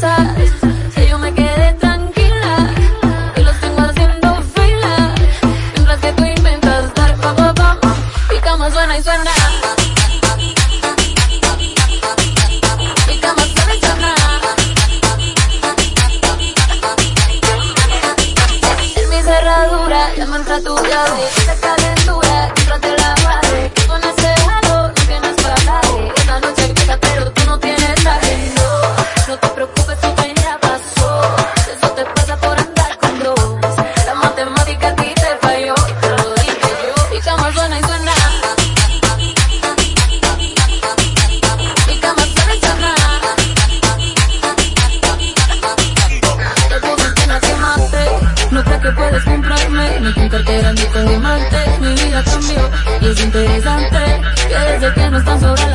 si yo me quedé tranquila y los tengo haciendo fila. Mientras que tú intentas dar pa pa pa pa. mi cama suena y suena. Mi cama suena y suena. En mi cerradura ya me entra tu llave esa calentura que de la madre. No creo que puedes comprarme, ni con cartera ni con diamante. Mi vida cambió y es interesante que desde que no estás ahora